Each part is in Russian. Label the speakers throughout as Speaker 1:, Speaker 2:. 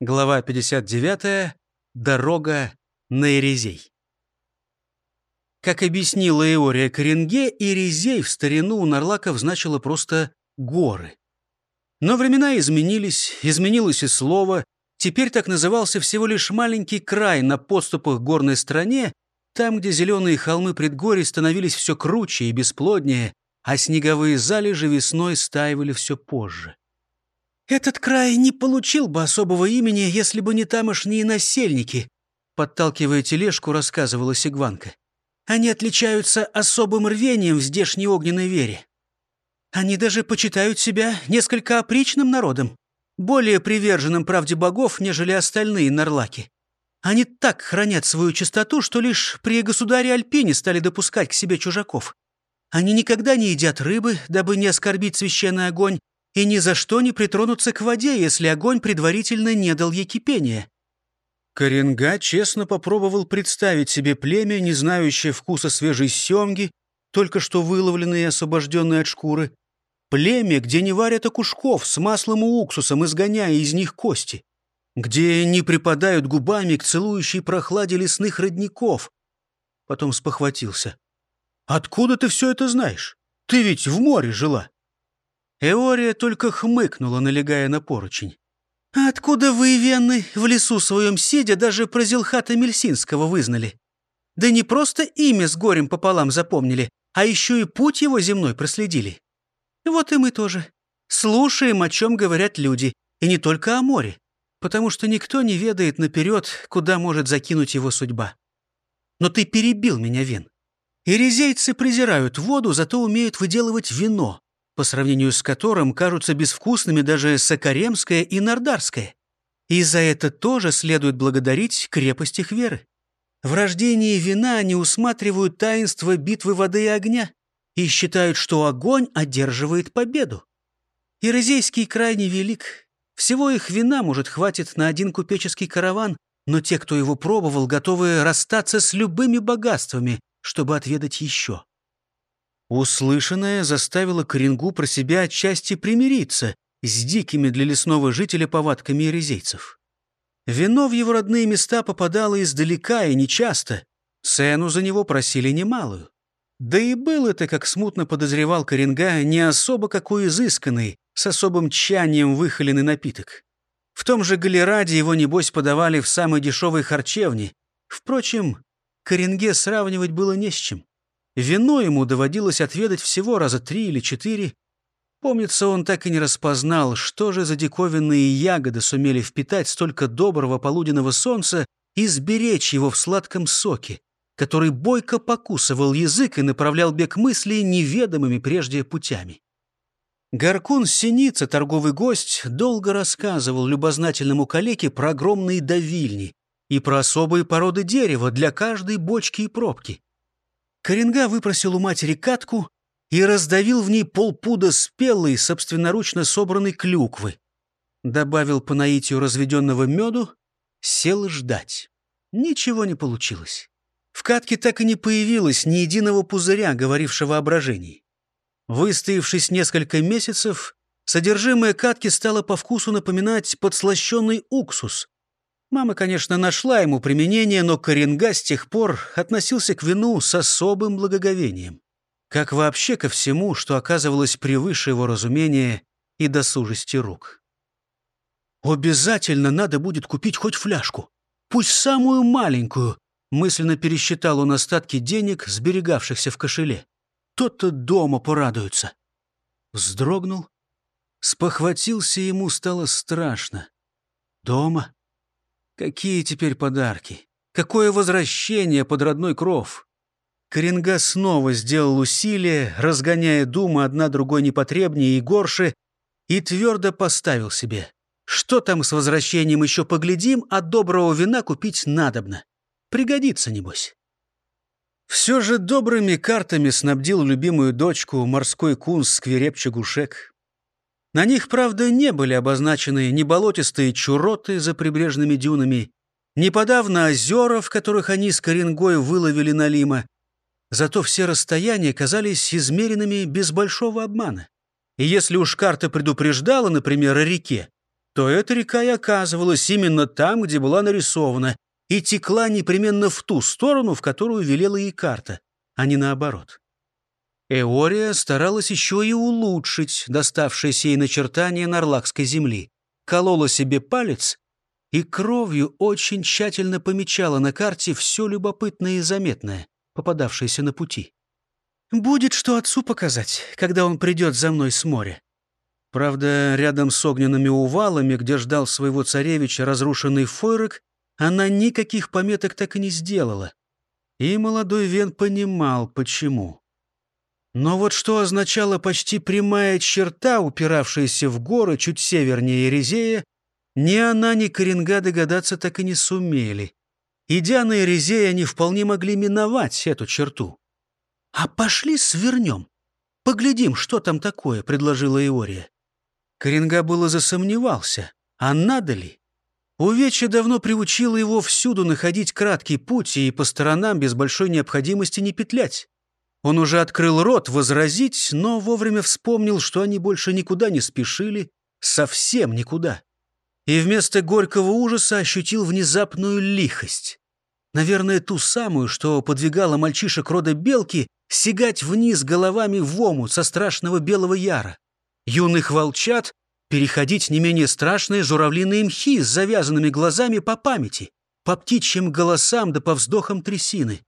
Speaker 1: Глава 59. Дорога на Эрезей. Как объяснила Эория Коренге, Эрезей в старину у нарлаков значило просто «горы». Но времена изменились, изменилось и слово. Теперь так назывался всего лишь маленький край на подступах к горной стране, там, где зеленые холмы предгорий становились все круче и бесплоднее, а снеговые залежи весной стаивали все позже. «Этот край не получил бы особого имени, если бы не тамошние насельники», подталкивая тележку, рассказывала Сигванка. «Они отличаются особым рвением в здешней огненной вере. Они даже почитают себя несколько опричным народом, более приверженным правде богов, нежели остальные нарлаки. Они так хранят свою чистоту, что лишь при государе Альпине стали допускать к себе чужаков. Они никогда не едят рыбы, дабы не оскорбить священный огонь, и ни за что не притронуться к воде, если огонь предварительно не дал ей кипения. Коренга честно попробовал представить себе племя, не знающее вкуса свежей семги, только что выловленной и освобожденной от шкуры. Племя, где не варят окушков с маслом и уксусом, изгоняя из них кости. Где не припадают губами к целующей прохладе лесных родников. Потом спохватился. «Откуда ты все это знаешь? Ты ведь в море жила». Эория только хмыкнула, налегая на поручень. «А откуда вы, Венны, в лесу своем сидя, даже про Зилхата Мельсинского вызнали? Да не просто имя с горем пополам запомнили, а еще и путь его земной проследили. Вот и мы тоже. Слушаем, о чем говорят люди, и не только о море, потому что никто не ведает наперед, куда может закинуть его судьба. Но ты перебил меня, Вен. Ирезейцы презирают воду, зато умеют выделывать вино, по сравнению с которым кажутся безвкусными даже сокаремское и нардарское. И за это тоже следует благодарить крепость их веры. В рождении вина они усматривают таинство битвы воды и огня и считают, что огонь одерживает победу. Ирозейский край невелик. Всего их вина, может, хватит на один купеческий караван, но те, кто его пробовал, готовы расстаться с любыми богатствами, чтобы отведать еще. Услышанное заставило Коренгу про себя отчасти примириться с дикими для лесного жителя повадками резейцев. Вино в его родные места попадало издалека и нечасто. Цену за него просили немалую. Да и был это, как смутно подозревал Коренга, не особо какой изысканный, с особым тщанием выхоленный напиток. В том же Галераде его, небось, подавали в самой дешевой харчевне. Впрочем, Коренге сравнивать было не с чем. Вино ему доводилось отведать всего раза три или четыре. Помнится, он так и не распознал, что же за диковинные ягоды сумели впитать столько доброго полуденного солнца и сберечь его в сладком соке, который бойко покусывал язык и направлял бег мыслей неведомыми прежде путями. Гаркун Синица, торговый гость, долго рассказывал любознательному калеке про огромные давильни и про особые породы дерева для каждой бочки и пробки. Коренга выпросил у матери катку и раздавил в ней полпуда спелой, собственноручно собранной клюквы. Добавил по наитию разведенного меду, сел ждать. Ничего не получилось. В катке так и не появилось ни единого пузыря, говорившего о брожении. Выстоявшись несколько месяцев, содержимое катки стало по вкусу напоминать подслащенный уксус, Мама, конечно, нашла ему применение, но Коренга с тех пор относился к вину с особым благоговением. Как вообще ко всему, что оказывалось превыше его разумения и досужести рук. «Обязательно надо будет купить хоть фляжку, пусть самую маленькую», мысленно пересчитал он остатки денег, сберегавшихся в кошеле. «Тот-то дома порадуется». Вздрогнул, спохватился ему, стало страшно. «Дома?» Какие теперь подарки? Какое возвращение под родной кров? Коренга снова сделал усилие, разгоняя думы одна другой непотребнее и горше, и твердо поставил себе. Что там с возвращением еще поглядим, а доброго вина купить надобно. Пригодится, небось. Все же добрыми картами снабдил любимую дочку морской кунс сквереп Чагушек. На них, правда, не были обозначены ни болотистые чуроты за прибрежными дюнами, ни подавно озера, в которых они с Коренгой выловили налима. Зато все расстояния казались измеренными без большого обмана. И если уж карта предупреждала, например, о реке, то эта река и оказывалась именно там, где была нарисована, и текла непременно в ту сторону, в которую велела ей карта, а не наоборот. Эория старалась еще и улучшить доставшееся ей начертание Нарлакской земли. Колола себе палец и кровью очень тщательно помечала на карте все любопытное и заметное, попадавшееся на пути. «Будет что отцу показать, когда он придет за мной с моря». Правда, рядом с огненными увалами, где ждал своего царевича разрушенный фойрок, она никаких пометок так и не сделала. И молодой Вен понимал, почему. Но вот что означала почти прямая черта, упиравшаяся в горы чуть севернее Ерезея, ни она, ни Коренга догадаться так и не сумели. Идя на Ерезей, они вполне могли миновать эту черту. «А пошли свернем. Поглядим, что там такое», — предложила Иория. Коренга было засомневался, а надо ли? Увечье давно приучило его всюду находить краткий путь и по сторонам без большой необходимости не петлять. Он уже открыл рот возразить, но вовремя вспомнил, что они больше никуда не спешили, совсем никуда. И вместо горького ужаса ощутил внезапную лихость. Наверное, ту самую, что подвигала мальчишек рода белки сигать вниз головами в омут со страшного белого яра. Юных волчат переходить не менее страшные журавлиные мхи с завязанными глазами по памяти, по птичьим голосам да по вздохам трясины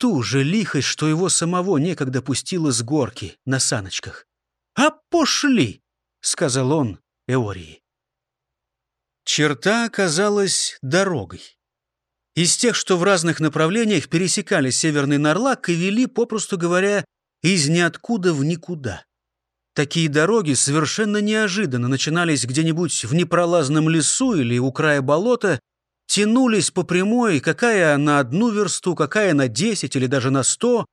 Speaker 1: ту же лихость, что его самого некогда пустило с горки на саночках. «А пошли!» — сказал он Эории. Черта оказалась дорогой. Из тех, что в разных направлениях пересекали Северный Нарлак и вели, попросту говоря, из ниоткуда в никуда. Такие дороги совершенно неожиданно начинались где-нибудь в непролазном лесу или у края болота тянулись по прямой, какая на одну версту, какая на десять или даже на сто,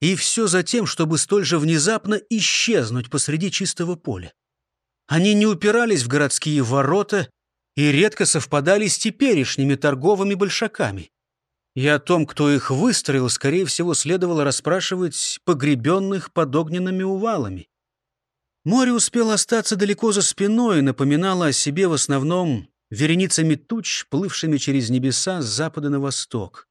Speaker 1: и все за тем, чтобы столь же внезапно исчезнуть посреди чистого поля. Они не упирались в городские ворота и редко совпадали с теперешними торговыми большаками. И о том, кто их выстроил, скорее всего, следовало расспрашивать погребенных под огненными увалами. Море успело остаться далеко за спиной и напоминало о себе в основном вереницами туч, плывшими через небеса с запада на восток.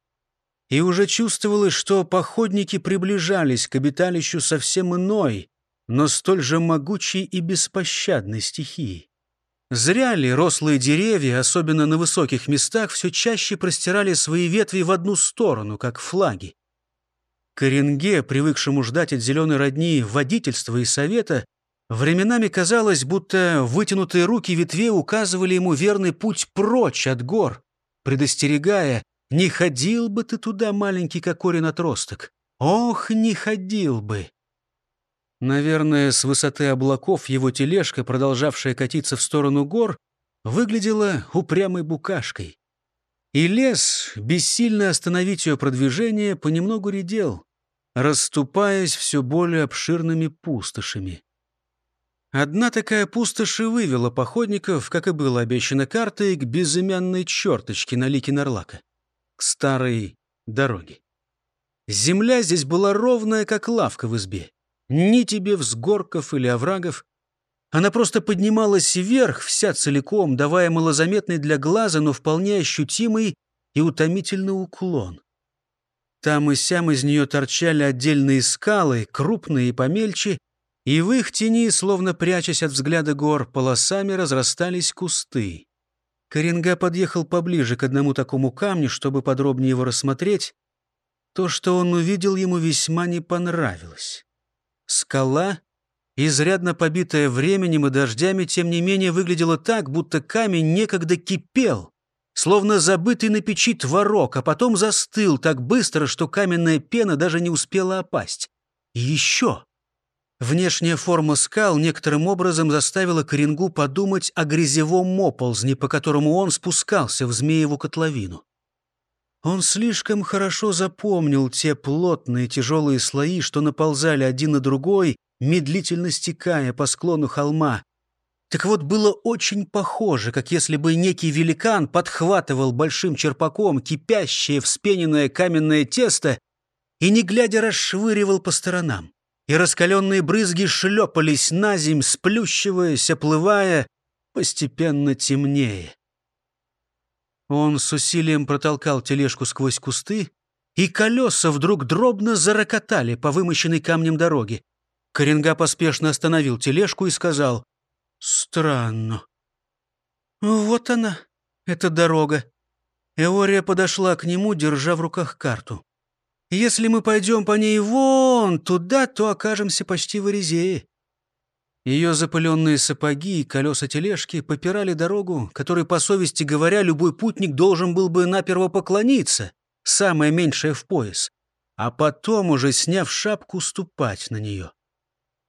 Speaker 1: И уже чувствовалось, что походники приближались к обиталищу совсем иной, но столь же могучей и беспощадной стихии. Зря ли рослые деревья, особенно на высоких местах, все чаще простирали свои ветви в одну сторону, как флаги. Коренге, привыкшему ждать от зеленой родни водительства и совета, Временами казалось, будто вытянутые руки ветвей указывали ему верный путь прочь от гор, предостерегая «Не ходил бы ты туда, маленький кокорин отросток! Ох, не ходил бы!» Наверное, с высоты облаков его тележка, продолжавшая катиться в сторону гор, выглядела упрямой букашкой. И лес, бессильно остановить ее продвижение, понемногу редел, расступаясь все более обширными пустошами. Одна такая пустошь и вывела походников, как и было обещано картой, к безымянной черточке на лике Нарлака, к старой дороге. Земля здесь была ровная, как лавка в избе. Ни тебе взгорков или оврагов. Она просто поднималась вверх, вся целиком, давая малозаметный для глаза, но вполне ощутимый и утомительный уклон. Там и сям из нее торчали отдельные скалы, крупные и помельче, и в их тени, словно прячась от взгляда гор, полосами разрастались кусты. Коренга подъехал поближе к одному такому камню, чтобы подробнее его рассмотреть. То, что он увидел, ему весьма не понравилось. Скала, изрядно побитая временем и дождями, тем не менее выглядела так, будто камень некогда кипел, словно забытый на печи творог, а потом застыл так быстро, что каменная пена даже не успела опасть. И еще Внешняя форма скал некоторым образом заставила Коренгу подумать о грязевом оползне, по которому он спускался в Змееву котловину. Он слишком хорошо запомнил те плотные тяжелые слои, что наползали один на другой, медлительно стекая по склону холма. Так вот, было очень похоже, как если бы некий великан подхватывал большим черпаком кипящее вспененное каменное тесто и, не глядя, расшвыривал по сторонам и раскаленные брызги шлепались на земь, сплющиваясь, оплывая, постепенно темнее. Он с усилием протолкал тележку сквозь кусты, и колеса вдруг дробно зарокотали по вымощенной камнем дороге. Коренга поспешно остановил тележку и сказал «Странно». «Вот она, эта дорога». Эория подошла к нему, держа в руках карту. «Если мы пойдем по ней вон туда, то окажемся почти в Эрезее». Ее запыленные сапоги и колеса тележки попирали дорогу, которой, по совести говоря, любой путник должен был бы наперво поклониться, самое меньшее в пояс, а потом, уже сняв шапку, ступать на нее.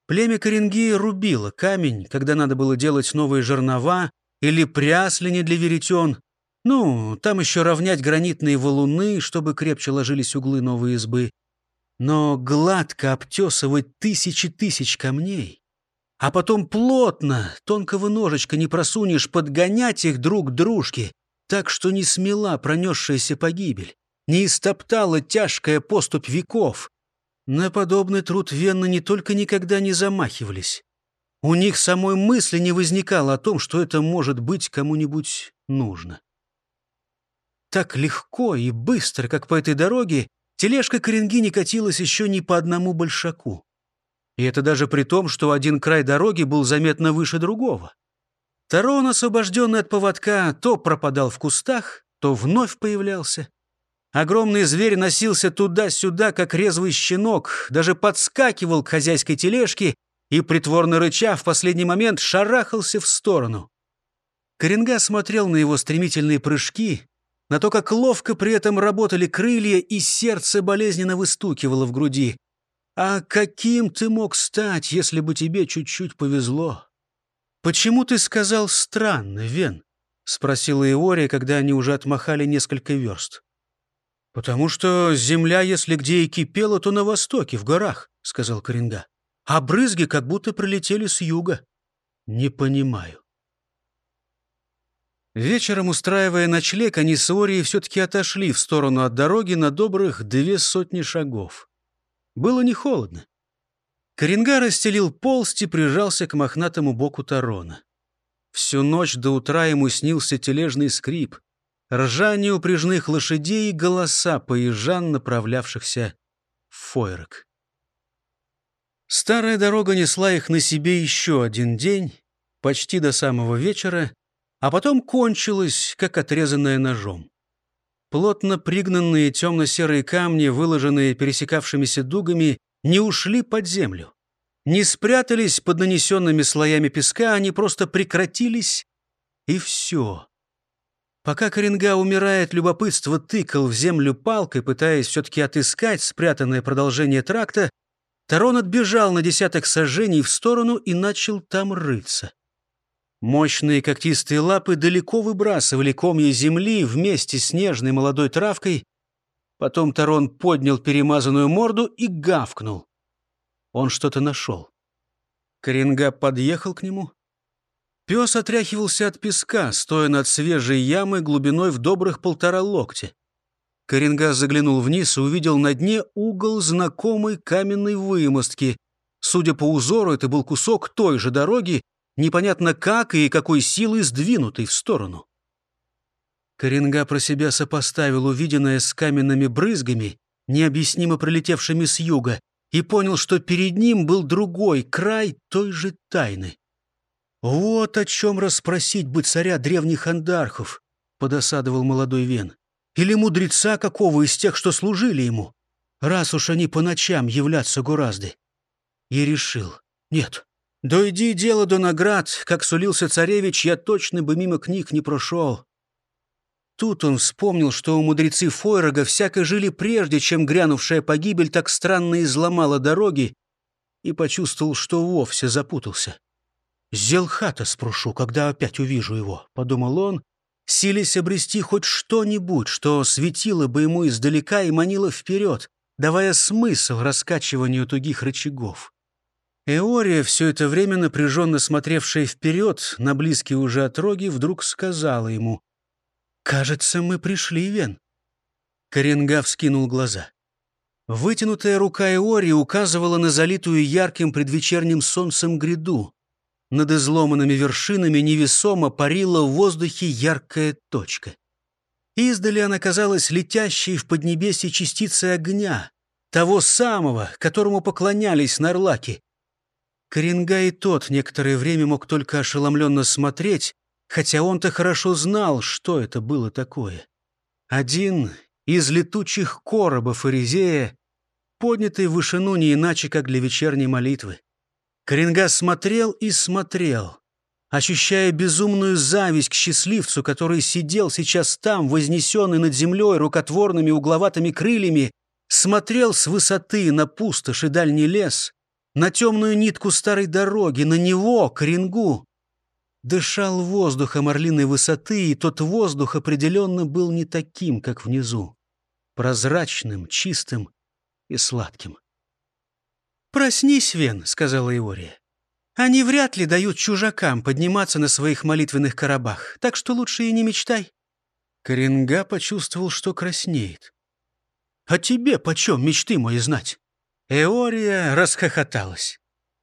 Speaker 1: Племя Коренгии рубило камень, когда надо было делать новые жернова или пряслени для веретен. Ну, там еще равнять гранитные валуны, чтобы крепче ложились углы новой избы. Но гладко обтесывать тысячи тысяч камней, а потом плотно, тонкого ножечка не просунешь, подгонять их друг к дружке, так что не смела пронесшаяся погибель, не истоптала тяжкая поступь веков, на подобный труд венны не только никогда не замахивались. У них самой мысли не возникало о том, что это может быть кому-нибудь нужно. Так легко и быстро, как по этой дороге, тележка Коренги не катилась еще ни по одному большаку. И это даже при том, что один край дороги был заметно выше другого. Тарон, освобожденный от поводка, то пропадал в кустах, то вновь появлялся. Огромный зверь носился туда-сюда, как резвый щенок, даже подскакивал к хозяйской тележке и, притворно рыча, в последний момент шарахался в сторону. Коренга смотрел на его стремительные прыжки, на то, как ловко при этом работали крылья, и сердце болезненно выстукивало в груди. «А каким ты мог стать, если бы тебе чуть-чуть повезло?» «Почему ты сказал «странно», Вен?» — спросила Иория, когда они уже отмахали несколько верст. «Потому что земля, если где и кипела, то на востоке, в горах», — сказал Коренга. «А брызги как будто прилетели с юга». «Не понимаю». Вечером, устраивая ночлег, они с Орией все-таки отошли в сторону от дороги на добрых две сотни шагов. Было не холодно. Коренга расстелил полсть и прижался к мохнатому боку Тарона. Всю ночь до утра ему снился тележный скрип — ржание упряжных лошадей и голоса поезжан, направлявшихся в Фойрок. Старая дорога несла их на себе еще один день, почти до самого вечера, а потом кончилась, как отрезанная ножом. Плотно пригнанные темно-серые камни, выложенные пересекавшимися дугами, не ушли под землю. Не спрятались под нанесенными слоями песка, они просто прекратились, и все. Пока Коренга умирает, любопытство тыкал в землю палкой, пытаясь все-таки отыскать спрятанное продолжение тракта, Тарон отбежал на десяток сажений в сторону и начал там рыться. Мощные когтистые лапы далеко выбрасывали комья земли вместе с нежной молодой травкой. Потом Тарон поднял перемазанную морду и гавкнул. Он что-то нашел. Коренга подъехал к нему, Пес отряхивался от песка, стоя над свежей ямой глубиной в добрых полтора локтя. Коренгас заглянул вниз и увидел на дне угол знакомой каменной вымостки. Судя по узору, это был кусок той же дороги, непонятно как и какой силой сдвинутый в сторону. Коренга про себя сопоставил увиденное с каменными брызгами, необъяснимо пролетевшими с юга, и понял, что перед ним был другой край той же тайны. «Вот о чем расспросить бы царя древних андархов», — подосадовал молодой Вен. «Или мудреца какого из тех, что служили ему, раз уж они по ночам являться гуразды». И решил, нет, дойди дело до наград, как сулился царевич, я точно бы мимо книг не прошел. Тут он вспомнил, что у мудрецы Фойрога всяко жили прежде, чем грянувшая погибель так странно изломала дороги, и почувствовал, что вовсе запутался. «Зелхата спрошу, когда опять увижу его», — подумал он, силясь обрести хоть что-нибудь, что светило бы ему издалека и манило вперед, давая смысл раскачиванию тугих рычагов. Эория, все это время напряженно смотревшая вперед на близкие уже отроги, вдруг сказала ему, «Кажется, мы пришли, Вен». Коренгав скинул глаза. Вытянутая рука Эории указывала на залитую ярким предвечерним солнцем гряду. Над изломанными вершинами невесомо парила в воздухе яркая точка. Издали она казалась летящей в поднебесье частицей огня, того самого, которому поклонялись нарлаки. Коренга и тот некоторое время мог только ошеломленно смотреть, хотя он-то хорошо знал, что это было такое. Один из летучих коробов Эризея, поднятый в вышину не иначе, как для вечерней молитвы. Коренга смотрел и смотрел, ощущая безумную зависть к счастливцу, который сидел сейчас там, вознесенный над землей рукотворными угловатыми крыльями, смотрел с высоты на пустошь и дальний лес, на темную нитку старой дороги, на него, Коренгу. Дышал воздухом орлиной высоты, и тот воздух определенно был не таким, как внизу. Прозрачным, чистым и сладким. «Проснись, Вен», — сказала Иория. Они вряд ли дают чужакам подниматься на своих молитвенных коробах, так что лучше и не мечтай». Коренга почувствовал, что краснеет. «А тебе почем мечты мои знать?» Эория расхохоталась.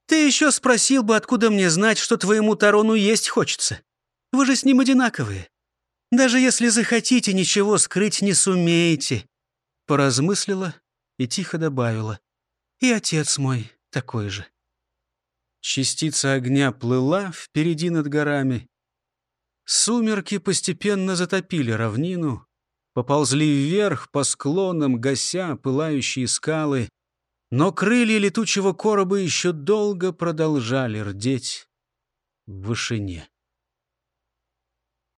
Speaker 1: «Ты еще спросил бы, откуда мне знать, что твоему Тарону есть хочется. Вы же с ним одинаковые. Даже если захотите, ничего скрыть не сумеете». Поразмыслила и тихо добавила. «И отец мой такой же». Частица огня плыла впереди над горами. Сумерки постепенно затопили равнину, поползли вверх по склонам, гася пылающие скалы, но крылья летучего короба еще долго продолжали рдеть в вышине.